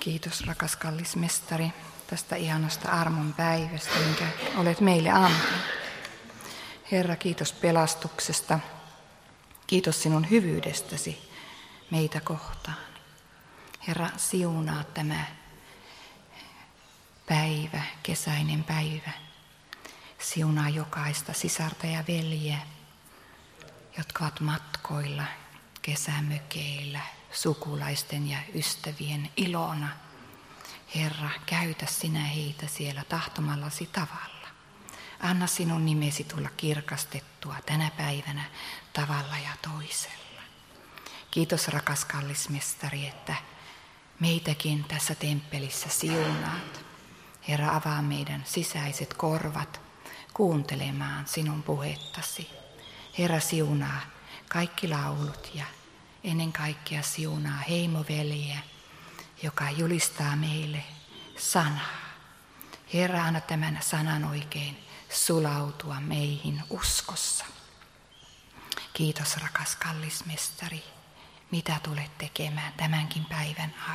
Kiitos rakas kallis mestari tästä ihanasta armon päivästä, minkä olet meille antanut. Herra, kiitos pelastuksesta. Kiitos sinun hyvyydestäsi meitä kohtaan. Herra, siunaa tämä päivä, kesäinen päivä. Siunaa jokaista sisarta ja veljeä, jotka ovat matkoilla, kesämökeillä, sukulaisten ja ystävien ilona. Herra, käytä sinä heitä siellä tahtomallasi tavalla. Anna sinun nimesi tulla kirkastettua tänä päivänä tavalla ja toisella. Kiitos rakas kallismestari, että meitäkin tässä temppelissä siunaat. Herra, avaa meidän sisäiset korvat kuuntelemaan sinun puhettasi. Herra, siunaa kaikki laulut ja ennen kaikkea siunaa heimoveliä, joka julistaa meille sanaa. Herra, anna tämän sanan oikein sulautua meihin uskossa. Kiitos rakas kallis mestari, mitä tulet tekemään tämänkin päivän aikana.